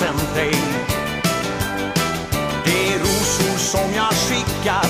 sen dig. Det är rosor som jag skickar